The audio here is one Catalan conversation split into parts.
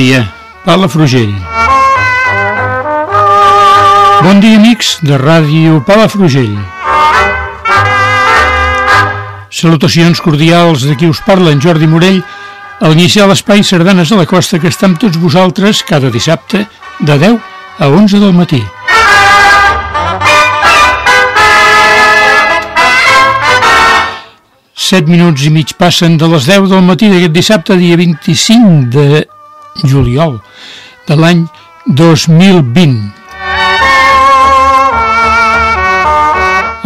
Dia, Palafrugell. Bon dia, amics de Ràdio Palafrugell. Salutacions cordials de qui us parla, en Jordi Morell, a l'iniciar l'espai Sardanes a la Costa que està amb tots vosaltres cada dissabte de 10 a 11 del matí. Set minuts i mig passen de les 10 del matí d'aquest dissabte, dia 25 de juliol de l'any 2020.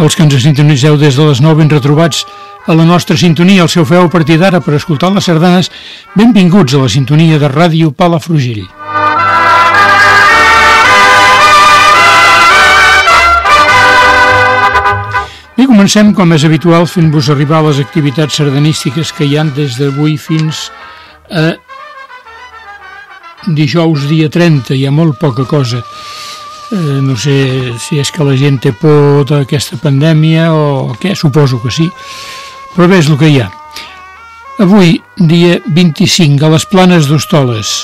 Els que ens sintonitzeu des de les 9 ben retrobats a la nostra sintonia, el seu feu a partir d'ara per escoltar les sardanes, benvinguts a la sintonia de Ràdio Palafrugell. Bé, comencem, com és habitual, fent-vos arribar les activitats sardanístiques que hi han des d'avui fins a dijous dia 30, hi ha molt poca cosa. Eh, no sé si és que la gent té por d'aquesta pandèmia o què, suposo que sí, però bé, és el que hi ha. Avui, dia 25, a les planes d'Hostoles,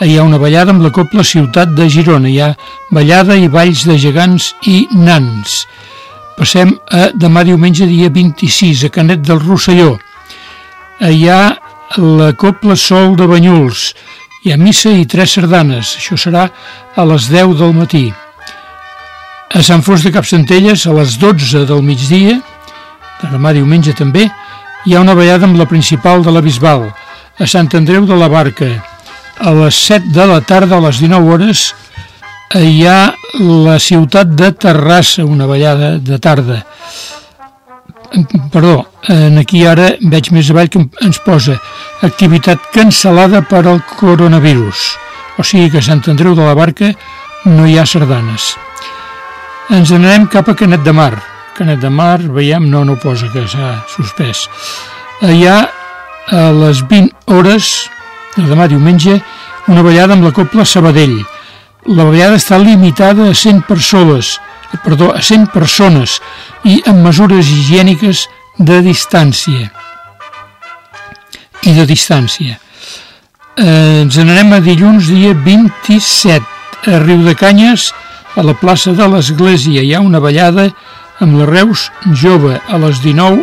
hi ha una ballada amb la Copla Ciutat de Girona, hi ha ballada i balls de gegants i nans. Passem a demà diumenge, dia 26, a Canet del Rosselló. Hi ha la Copla Sol de Banyuls, hi ha missa i tres sardanes, això serà a les 10 del matí. A Sant Fos de Capcentelles, a les 12 del migdia, de demà diumenge també, hi ha una ballada amb la principal de la Bisbal. A Sant Andreu de la Barca, a les 7 de la tarda, a les 19 hores, hi ha la ciutat de Terrassa, una ballada de tarda perdó, en aquí ara veig més avall que ens posa activitat cancel·lada per al coronavirus. O sigui que a Sant Andreu de la Barca no hi ha sardanes. Ens anarem cap a Canet de Mar. Canet de Mar, veiem, no, no posa que s'ha suspès. Allà, a les 20 hores, de demà diumenge, una ballada amb la Copla Sabadell. La ballada està limitada a 100 persones, perdó, a 100 persones i amb mesures higièniques de distància. I de distància. Eh, ens n'anem a dilluns, dia 27, a Riu de Canyes, a la plaça de l'Església. Hi ha una ballada amb la Reus jove a les 19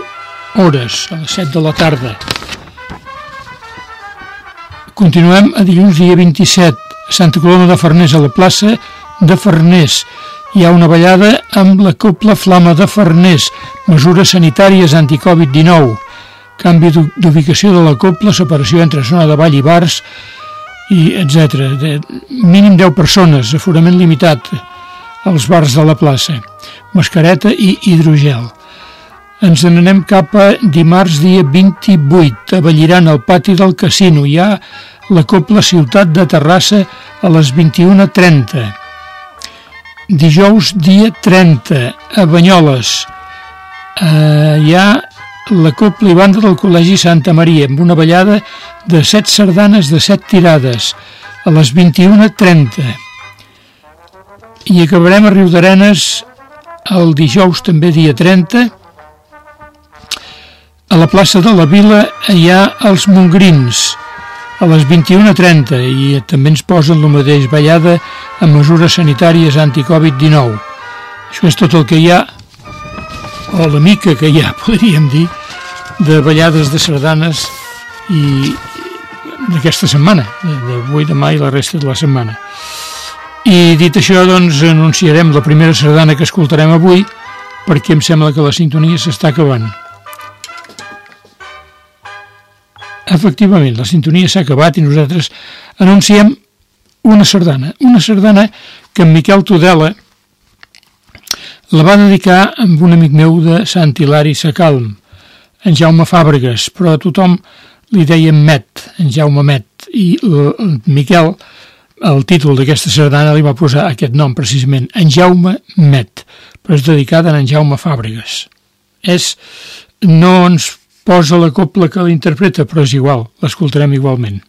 hores, a les 7 de la tarda. Continuem a dilluns, dia 27, a Santa Coloma de Farners, a la plaça de Farners hi ha una ballada amb la Copla Flama de Farners, mesures sanitàries anti-Covid-19, canvi d'ubicació de la Copla, separació entre zona de ball i bars, i etc. De mínim 10 persones, aforament limitat als bars de la plaça, mascareta i hidrogel. Ens n'anem cap a dimarts dia 28, a Valliran, al pati del casino. Hi ha la Copla Ciutat de Terrassa a les 21.30 dijous dia 30 a Banyoles. Eh, hi ha la Copla i Banda del Col·legi Santa Maria amb una ballada de set sardanes de set tirades a les 21.30 i acabarem a Riu d'Arenes el dijous també dia 30 a la plaça de la Vila hi ha els Mongrins a les 21.30 i també ens posen el mateix ballada amb mesures sanitàries anti-Covid-19. Això és tot el que hi ha o la mica que hi ha, podríem dir, de ballades de sardanes i d'aquesta setmana, d'avui, demà i la resta de la setmana. I dit això, doncs, anunciarem la primera sardana que escoltarem avui, perquè em sembla que la sintonia s'està acabant. Efectivament, la sintonia s'ha acabat i nosaltres anunciem una sardana, una sardana que en Miquel Tudela la va dedicar amb un amic meu de Sant Hilari Sacalm, en Jaume Fàbregas, però a tothom li deien Met, en Jaume Met, i el Miquel el títol d'aquesta sardana li va posar aquest nom precisament, en Jaume Met, però és dedicada a en Jaume Fàbregas. És, no ens posa la copla que l'interpreta, però és igual, l'escoltarem igualment.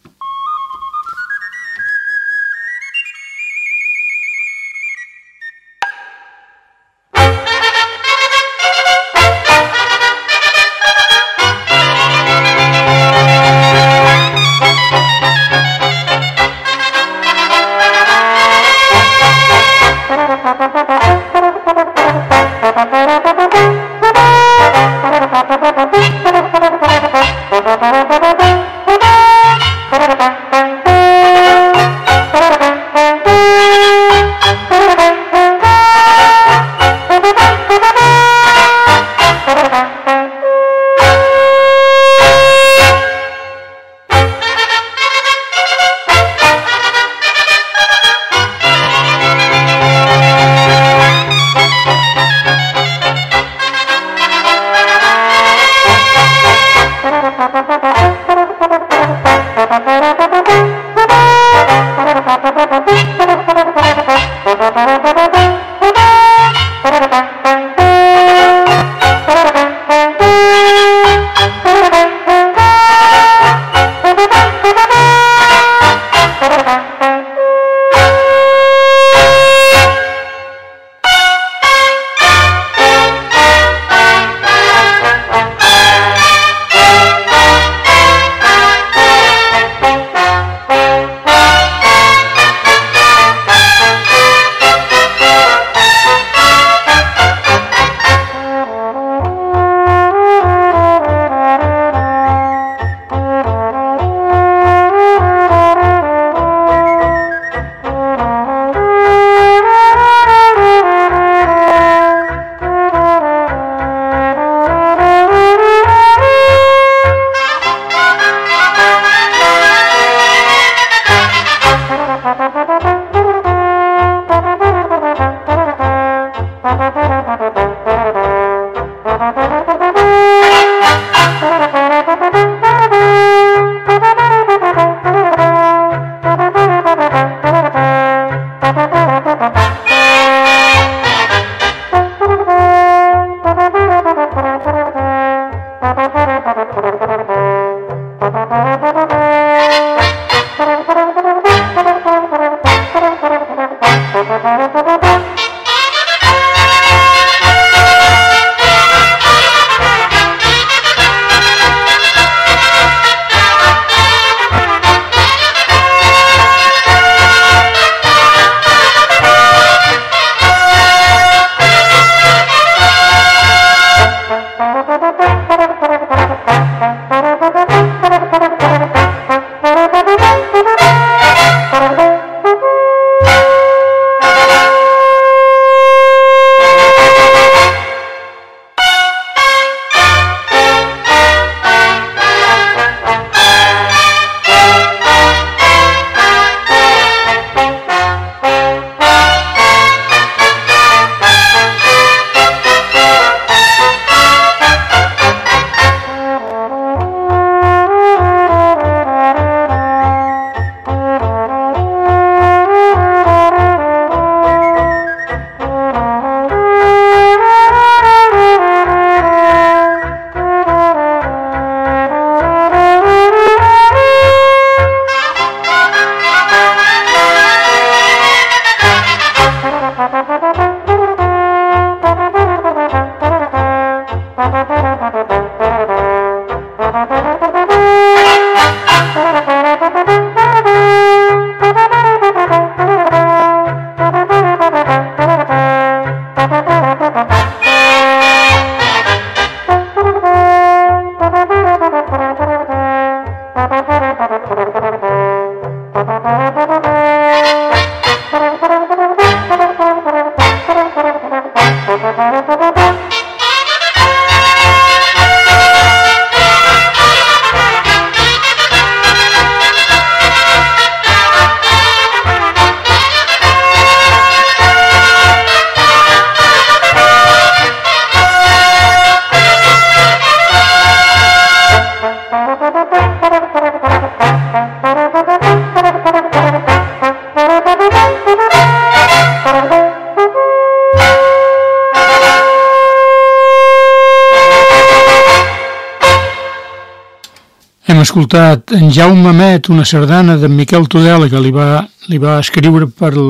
Escoltat en Jaume Met, una sardana d'en Miquel Tudela, que li va, li va escriure per el,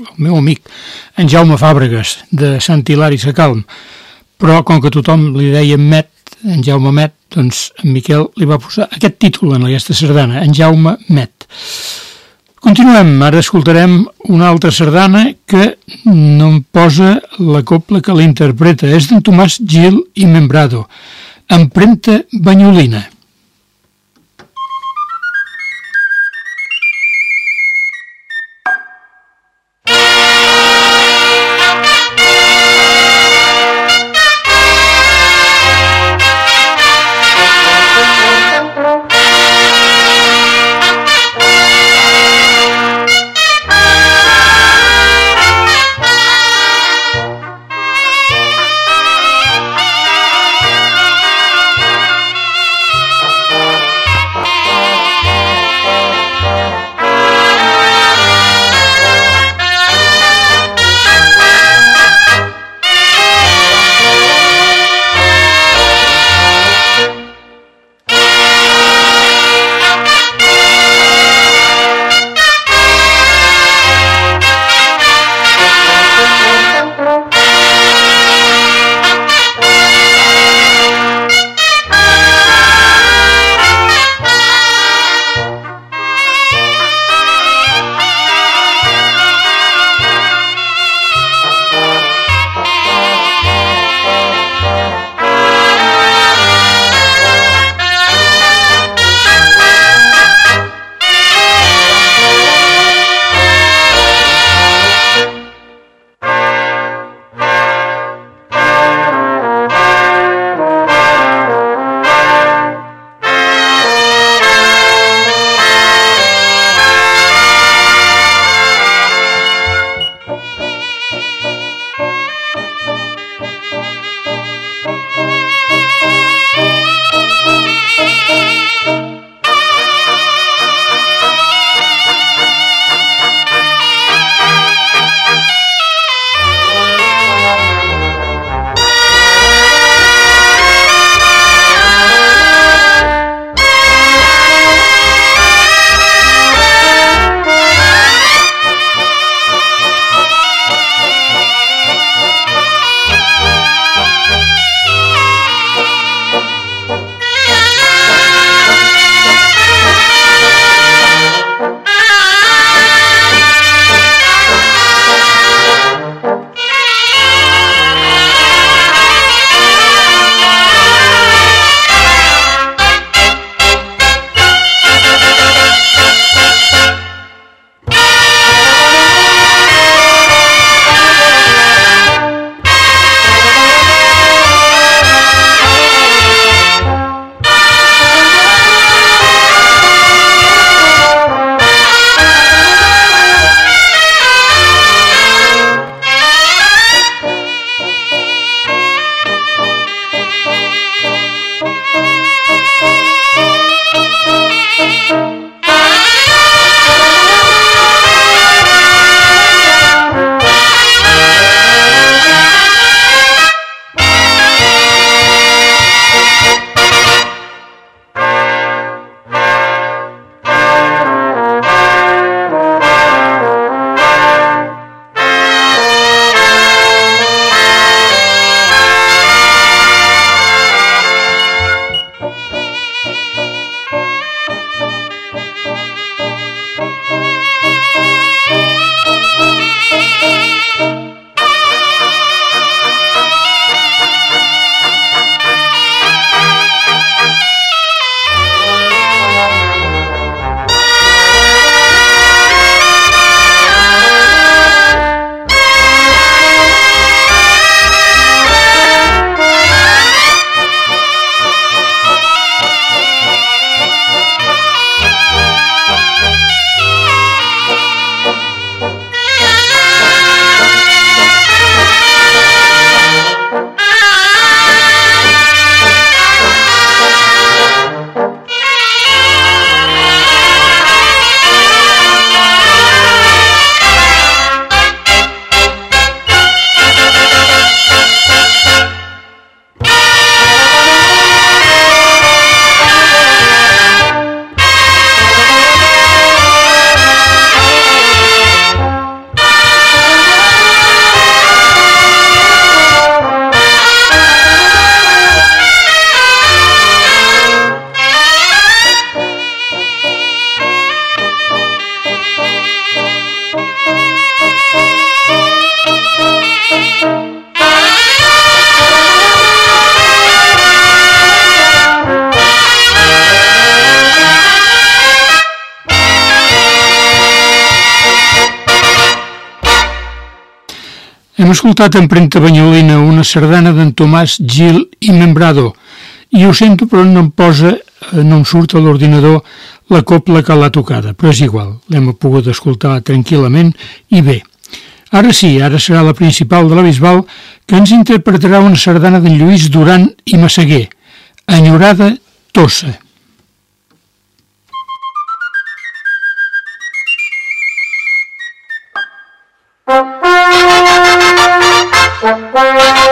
el meu amic, en Jaume Fàbregas, de Sant Hilari Sacalm. Però com que tothom li deia Met, en Jaume Met, doncs en Miquel li va posar aquest títol en aquesta sardana, en Jaume Met. Continuem, ara escoltarem una altra sardana que no em posa la copla que l'interpreta, és d'en Tomàs Gil i Membrado, Empremta Banyolina. Hem escoltat en Prenta Banyolina una sardana d'en Tomàs Gil i Membrado i ho sento però no em posa, eh, no em surt a l'ordinador la copla que l'ha tocada, però és igual, l'hem pogut escoltar tranquil·lament i bé. Ara sí, ara serà la principal de la Bisbal que ens interpretarà una sardana d'en Lluís Duran i Massaguer, Enyorada Tossa. Thank.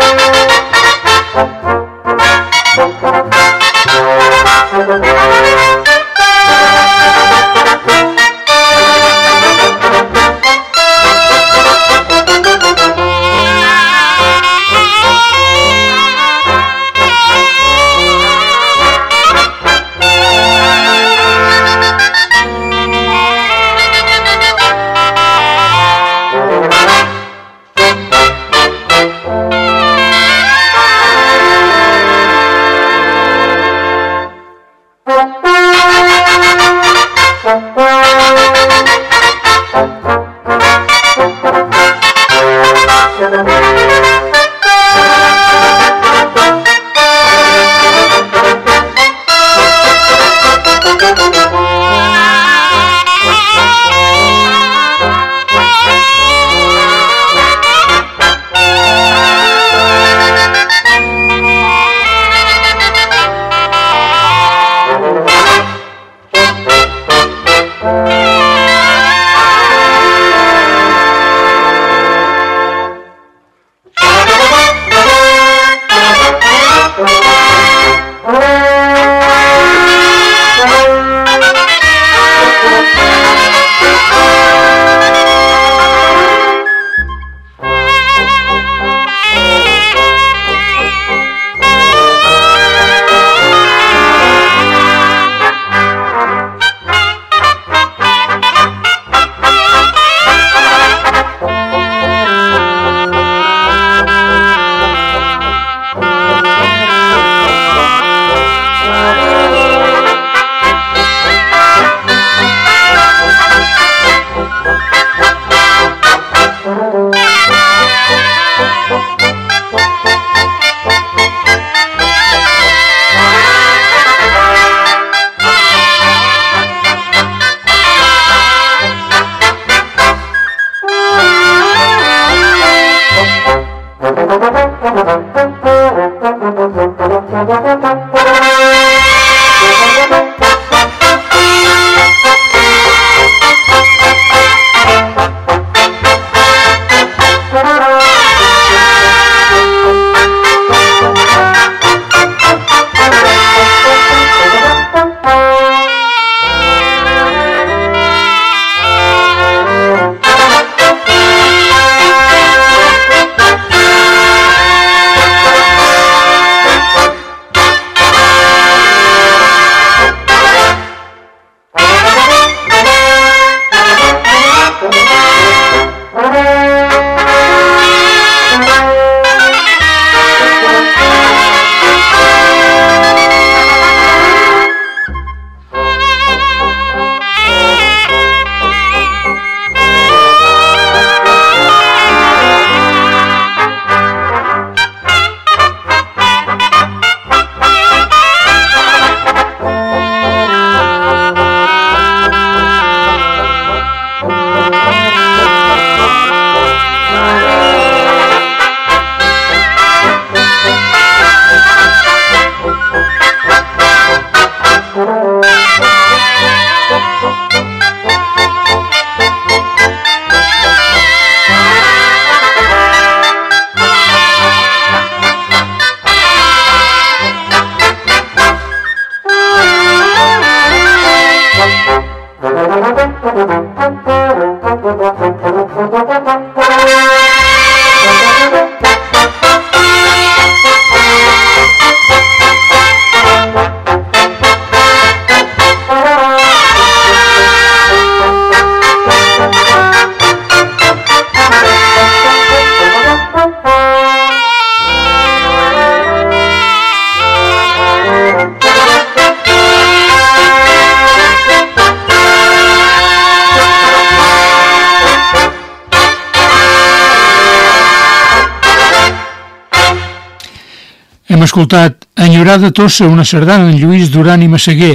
Escoltat Enyorada Tossa, una sardana en Lluís Duran i Massaguer.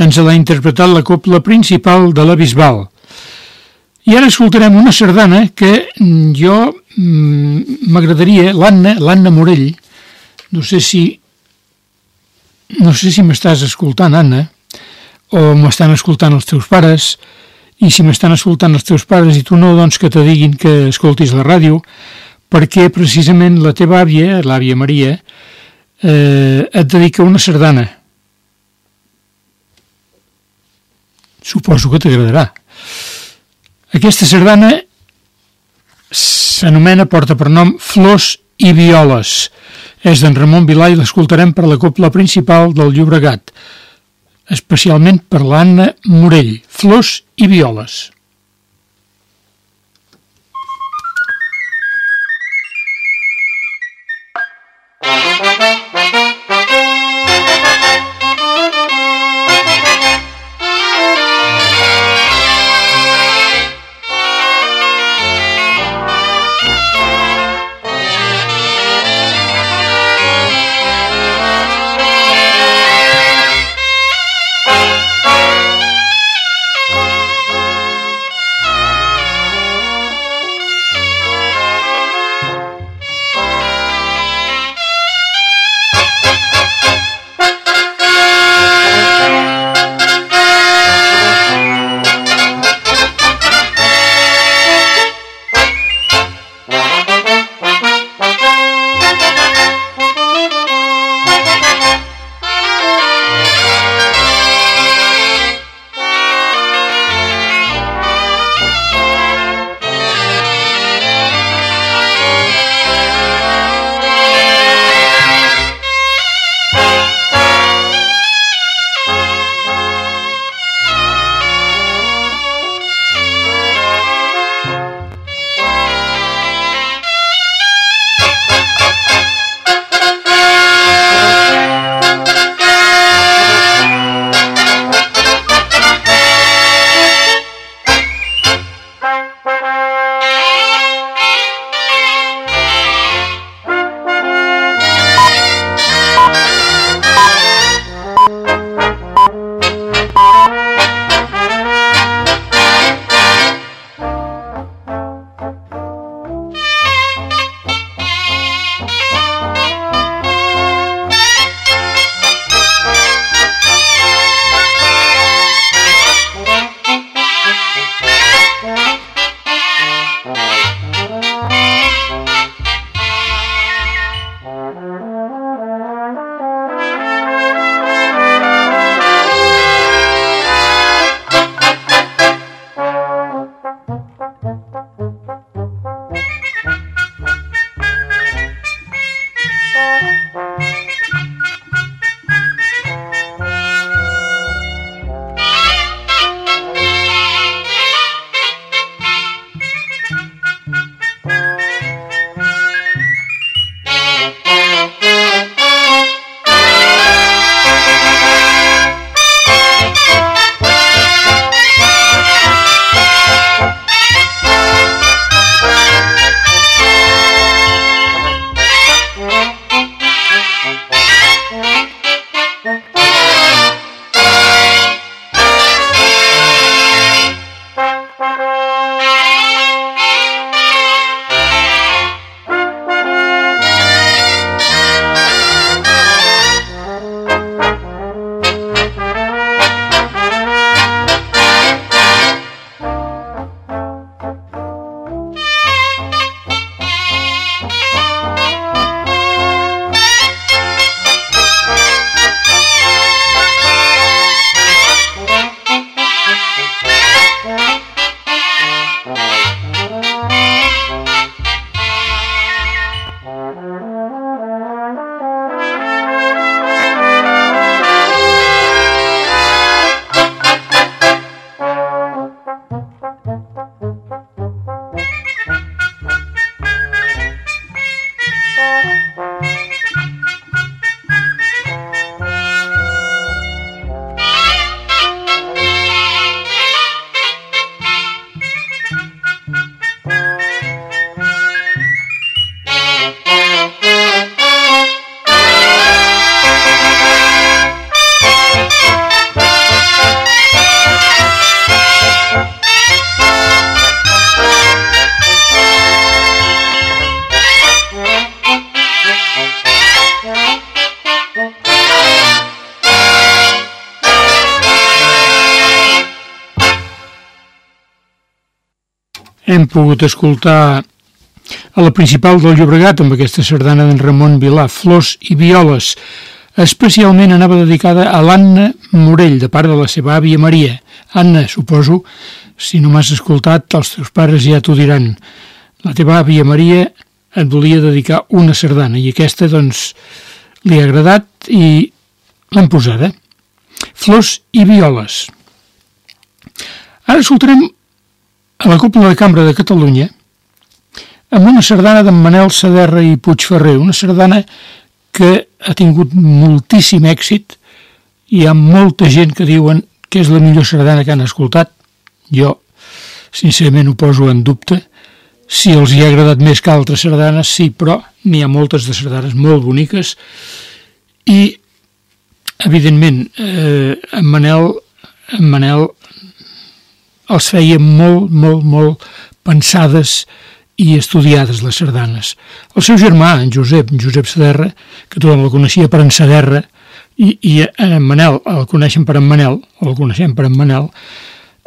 Ens l'ha interpretat la copla principal de la Bisbal. I ara escoltarem una sardana que jo mm, m'agradaria, l'Anna, l'Anna Morell, no sé si no sé si m'estàs escoltant, Anna, o m'estan escoltant els teus pares, i si m'estan escoltant els teus pares i tu no, doncs que te diguin que escoltis la ràdio, perquè precisament la teva àvia, l'àvia Maria, eh, et dedica una sardana. Suposo que t'agradarà. Aquesta sardana s'anomena, porta per nom Flors i Violes. És d'en Ramon Vilà i l'escoltarem per la copla principal del Llobregat, especialment per l'Anna Morell, Flors i Violes. Pogut escoltar a la principal del Llobregat amb aquesta sardana d'en Ramon Vilà, Flors i Violes. Especialment anava dedicada a l'Anna Morell, de part de la seva àvia Maria. Anna, suposo, si no m'has escoltat, els teus pares ja t'ho diran. La teva àvia Maria et volia dedicar una sardana i aquesta, doncs, li ha agradat i l'hem posada. Flors i Violes. Ara escoltarem a la Cúpula de Cambra de Catalunya amb una sardana d'en Manel Saderra i Puigferrer, una sardana que ha tingut moltíssim èxit i hi ha molta gent que diuen que és la millor sardana que han escoltat. Jo, sincerament, ho poso en dubte. Si els hi ha agradat més que altres sardanes, sí, però n'hi ha moltes de sardanes molt boniques i, evidentment, eh, en Manel, en Manel els feia molt, molt, molt pensades i estudiades les sardanes. El seu germà, en Josep, Josep Saderra, que tothom el coneixia per en Saderra, i, i en Manel el coneixen per en Manel, el coneixem per en Manel,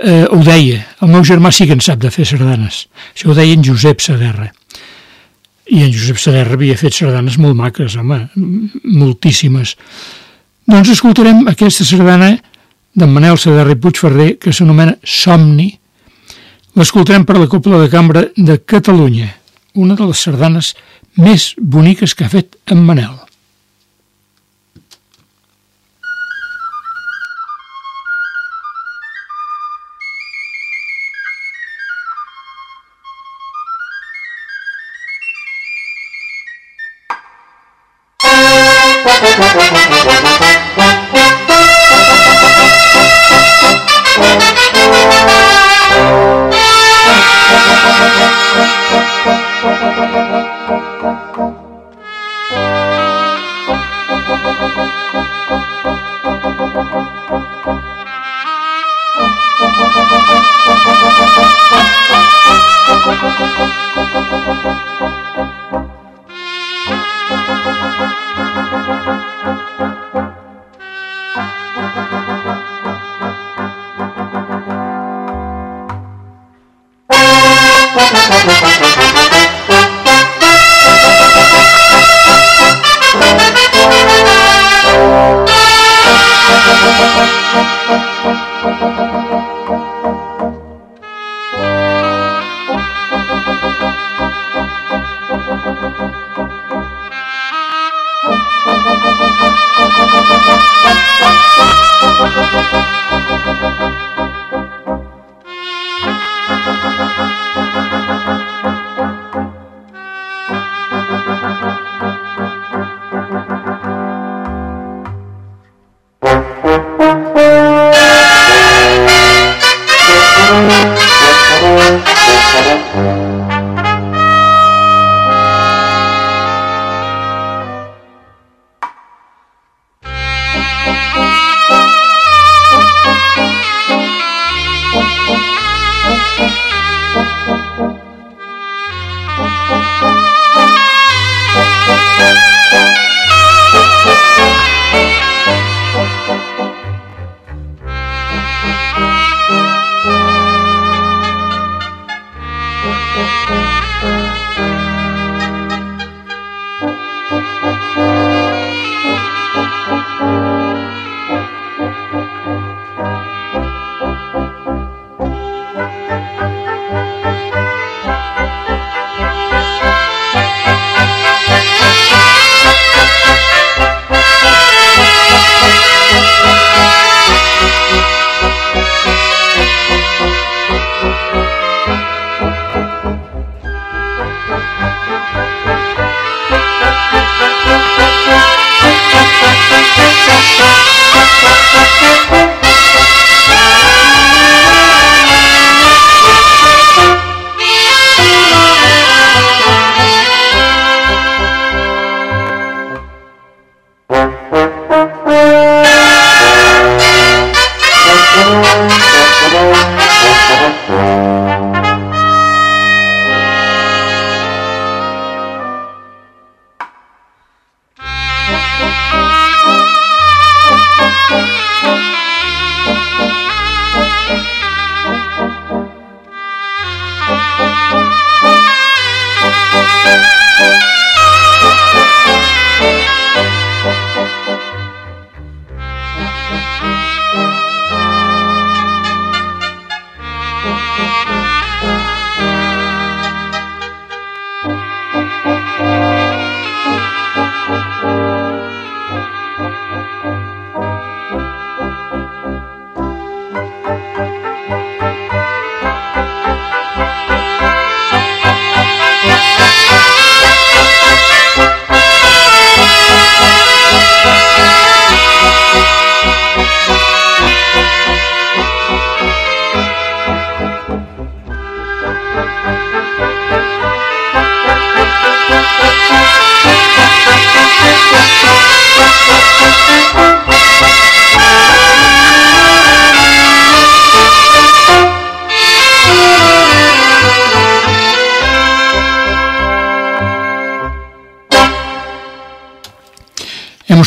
eh, ho deia, el meu germà sí que en sap de fer sardanes. Això ho deia en Josep Saderra. I en Josep Saderra havia fet sardanes molt maques, home, moltíssimes. Doncs escoltarem aquesta sardana d'en Manel Saderra i Puigferrer, que s'anomena Somni, L'escoltarem per la Copla de Cambra de Catalunya, una de les sardanes més boniques que ha fet en Manel.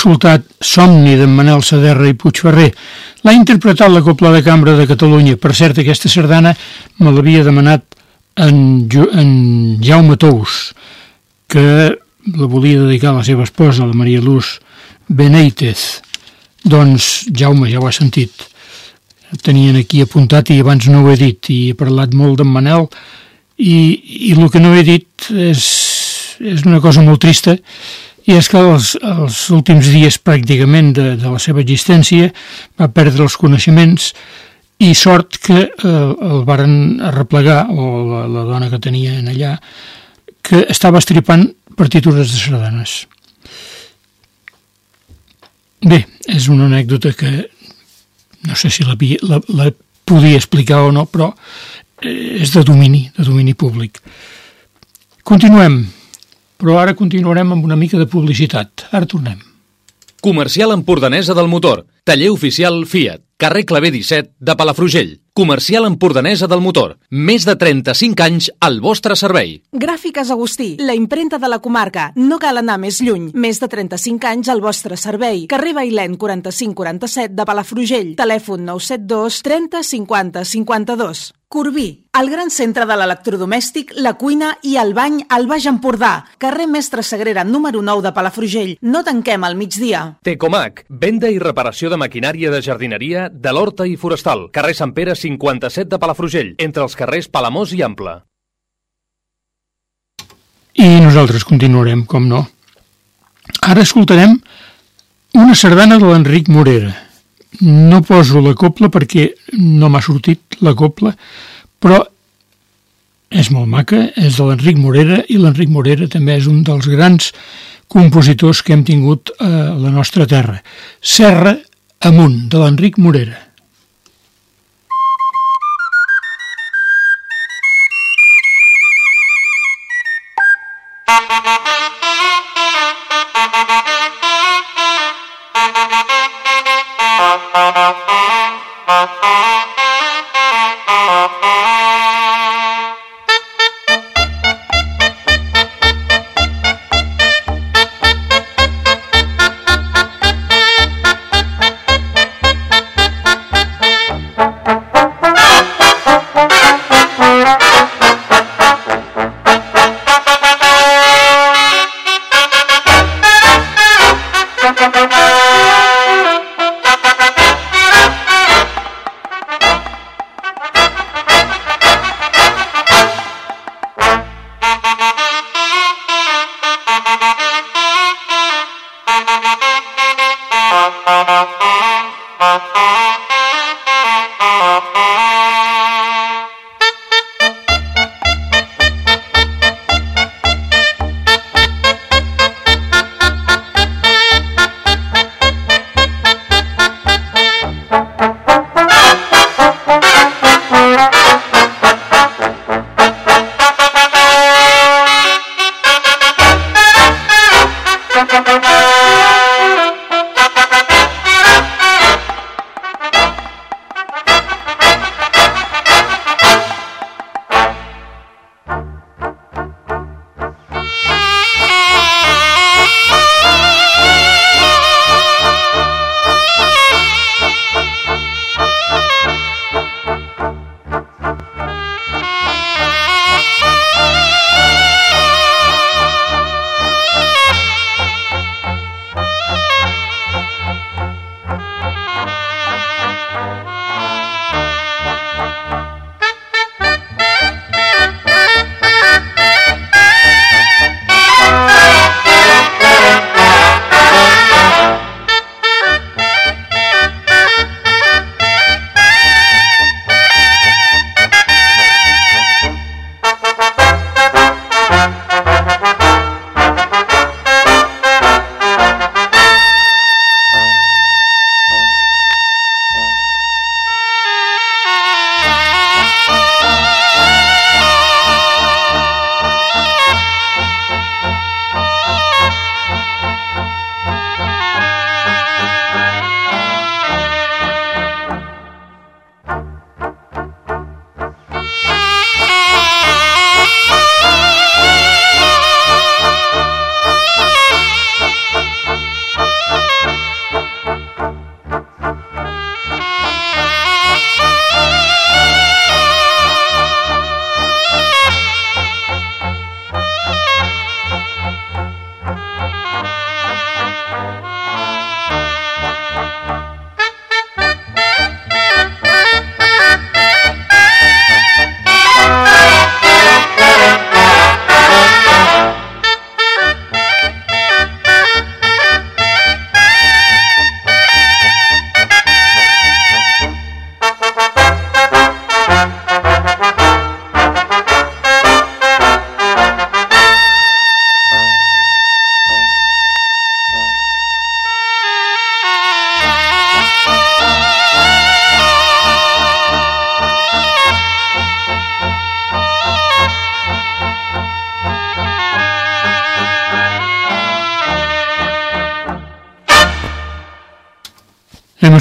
Escoltat Somni d'en Manel Saderra i Puigferrer. L'ha interpretat la Copla de Cambra de Catalunya. Per cert, aquesta sardana me l'havia demanat en, en Jaume Tous, que la volia dedicar a la seva esposa, la Maria Luz Beneitez. Doncs Jaume ja ho ha sentit. Tenien aquí apuntat i abans no ho he dit i he parlat molt d'en Manel i, i el que no he dit és, és una cosa molt trista i és que els, els últims dies pràcticament de, de la seva existència va perdre els coneixements i sort que eh, el varen arreplegar, o la, la dona que tenia en allà, que estava estripant partitures de sardanes. Bé, és una anècdota que no sé si la, la, la podia explicar o no, però eh, és de domini, de domini públic. Continuem. Però ara continuarem amb una mica de publicitat. Ara tornem. Comercial Empordanesa del Motor. Taller oficial Fiat. Carrer Clavé 17 de Palafrugell. Comercial Empordanesa del Motor. Més de 35 anys al vostre servei. Gràfiques Agustí, la imprenta de la comarca. No cal anar més lluny. Més de 35 anys al vostre servei. Carrer Bailèn 4547 de Palafrugell. Telèfon 972 30 50 52. Corbí, el gran centre de l'electrodomèstic, la cuina i el bany al Baix Empordà. Carrer Mestre Sagrera, número 9 de Palafrugell. No tanquem al migdia. Tecomac, venda i reparació de maquinària de jardineria de l'Horta i Forestal. Carrer Sant Pere 57 de Palafrugell, entre els carrers Palamós i Ample. I nosaltres continuarem, com no. Ara escoltarem una sardana de l'Enric Morera. No poso la copla perquè no m'ha sortit la copla, però és molt maca, és de l'Enric Morera i l'Enric Morera també és un dels grans compositors que hem tingut a la nostra terra. Serra amunt, de l'Enric Morera.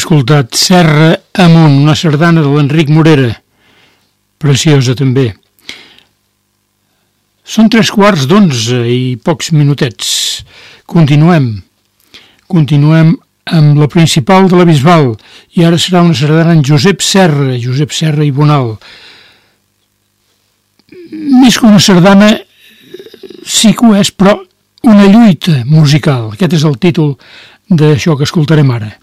Escoltat Serra Amunt, una sardana de l'Enric Morera. Preciosa també. Són tres quarts d'onze i pocs minutets. Continuem. Continuem amb la principal de la Bisbal i ara serà una sardana en Josep Serra, Josep Serra i Bonal. Més que una sardana, sí que ho és, però una lluita musical. Aquest és el títol d'això que escoltarem ara.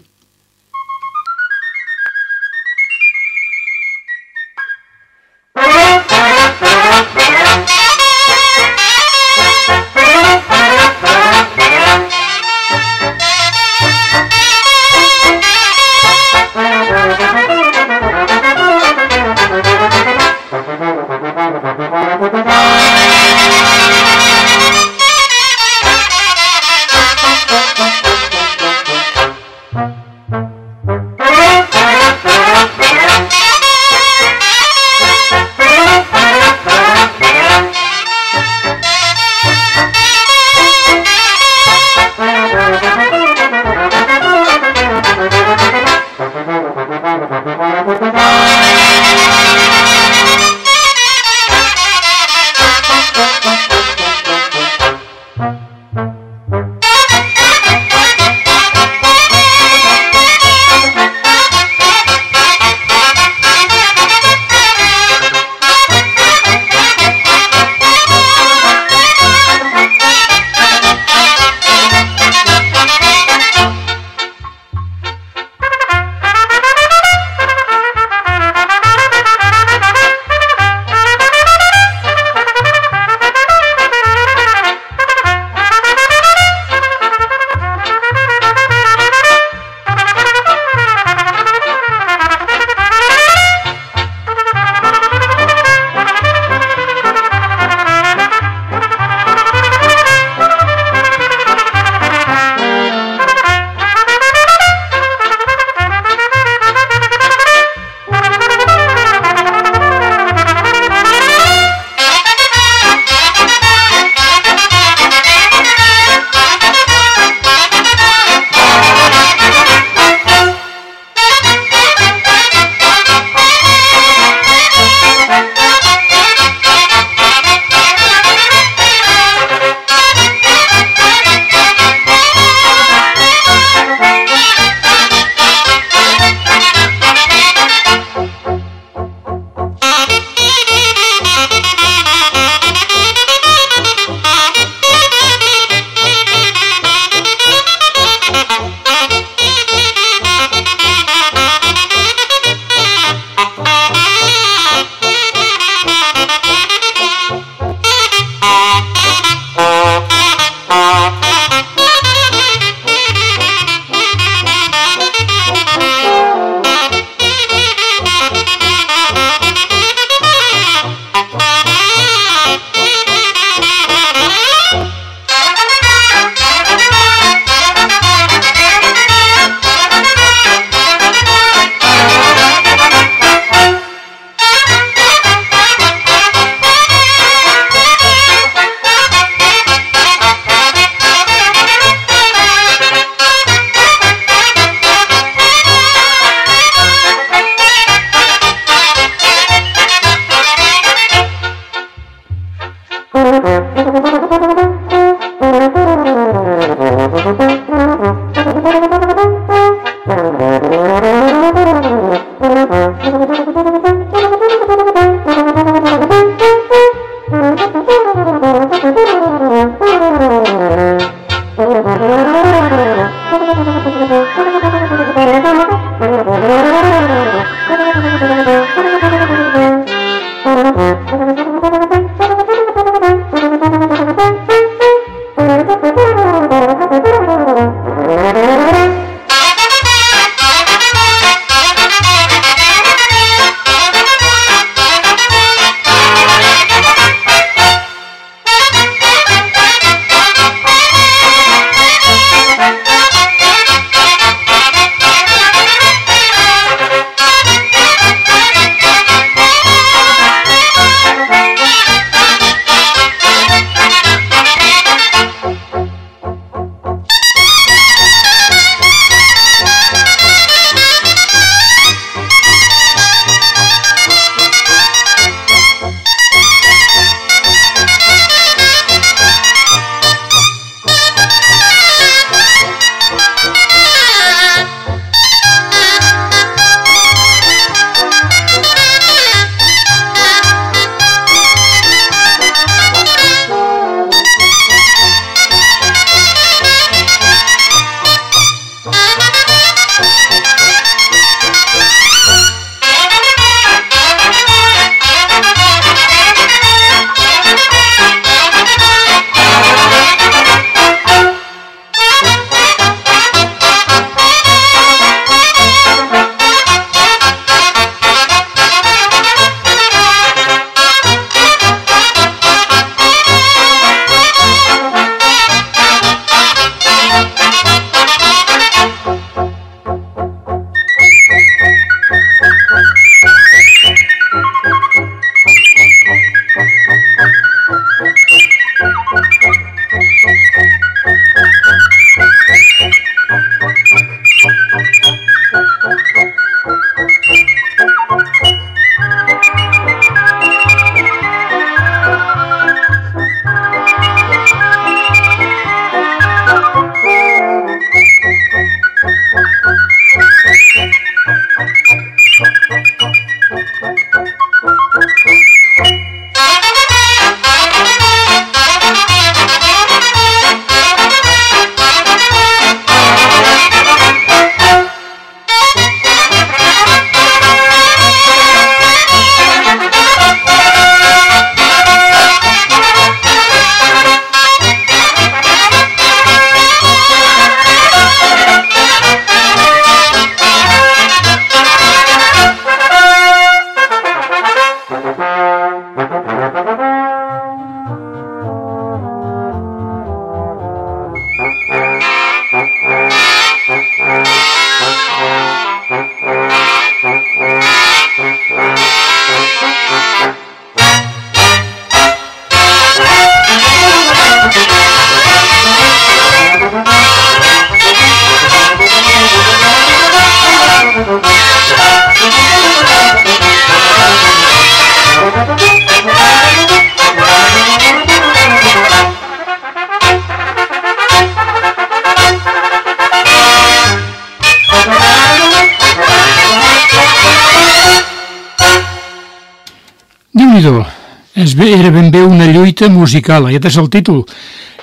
Lluita musical. Aquest és el títol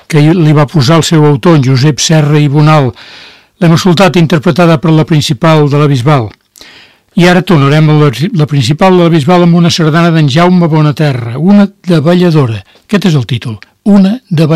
que li va posar el seu autor, Josep Serra i Bonal. L'hem escoltat interpretada per la principal de la Bisbal. I ara tornarem a la, principal de la Bisbal amb una sardana d'en Jaume Bonaterra, una de balladora. Aquest és el títol, una de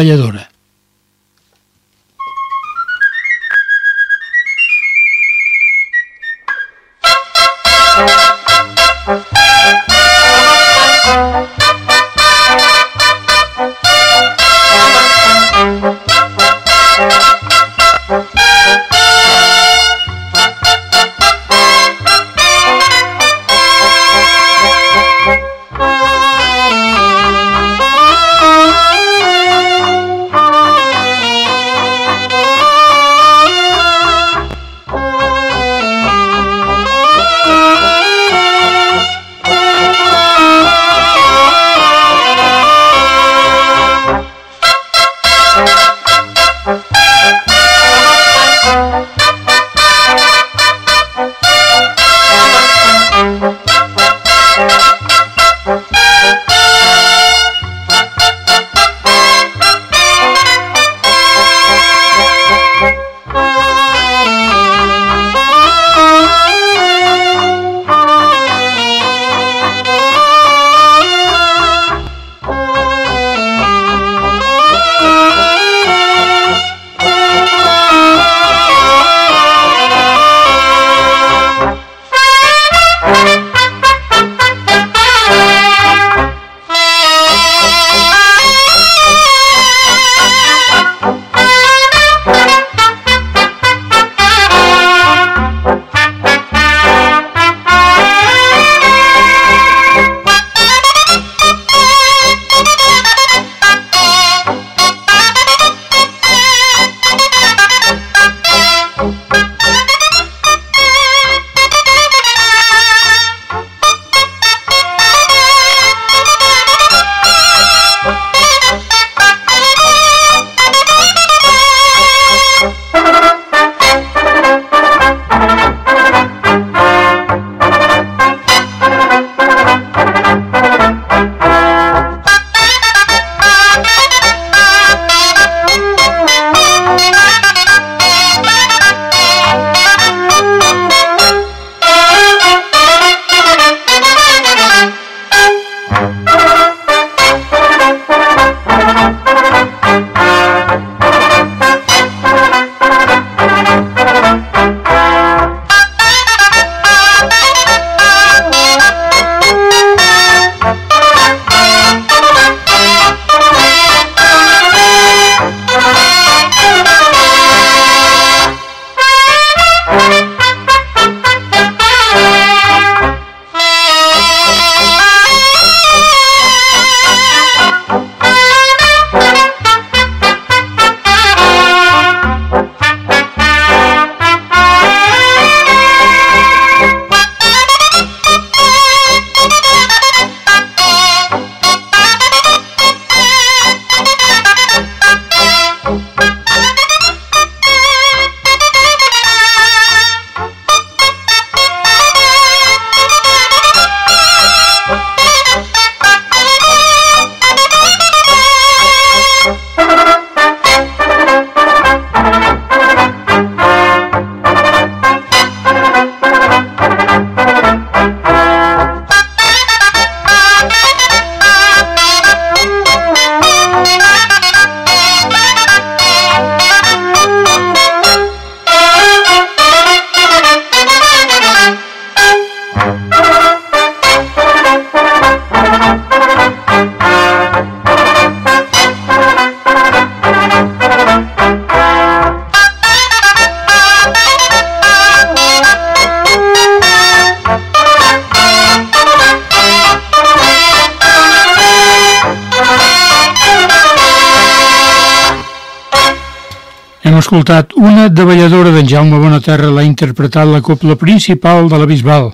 escoltat una davalladora d'en Jaume Bonaterra, l'ha interpretat la copla principal de la Bisbal.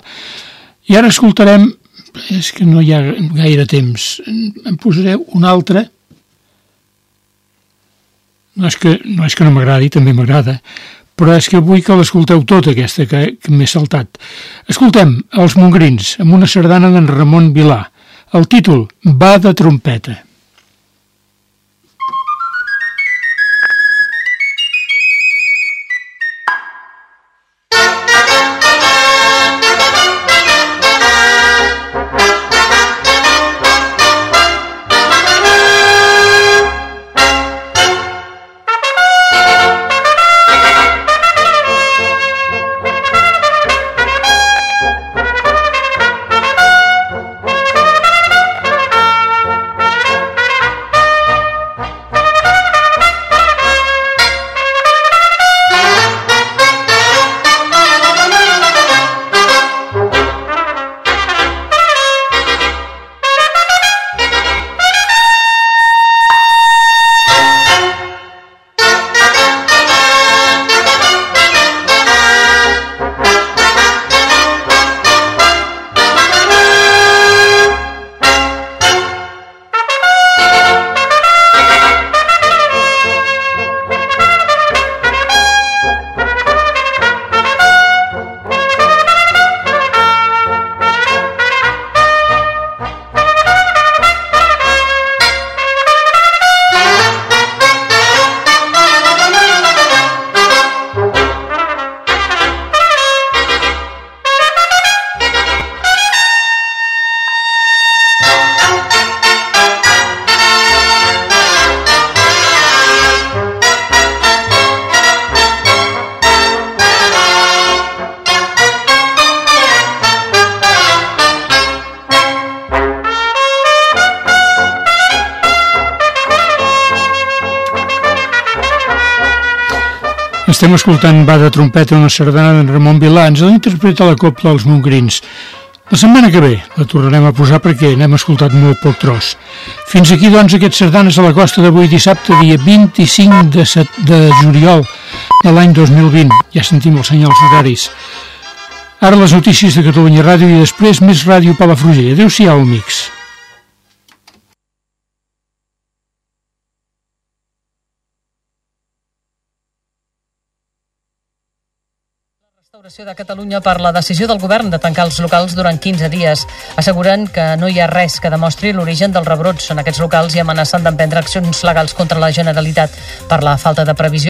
I ara escoltarem, és que no hi ha gaire temps, em posaré una altra, no és que no, és que no m'agradi, també m'agrada, però és que vull que l'escolteu tota aquesta que, que m'he saltat. Escoltem Els Mongrins, amb una sardana d'en Ramon Vilà, El títol va de trompeta. Estem escoltant Va de trompeta una sardana d'en Ramon Vilà. Ens interpreta la copla Els Mongrins. La setmana que ve la tornarem a posar perquè n'hem escoltat molt poc tros. Fins aquí, doncs, aquests sardanes a la costa d'avui dissabte, dia 25 de, set, de juliol de l'any 2020. Ja sentim els senyals horaris. Ara les notícies de Catalunya Ràdio i després més ràdio Palafrugell. Adéu-siau, amics. Restauració de Catalunya per la decisió del govern de tancar els locals durant 15 dies. Asseguren que no hi ha res que demostri l'origen dels rebrots en aquests locals i amenacen d'emprendre accions legals contra la Generalitat per la falta de previsió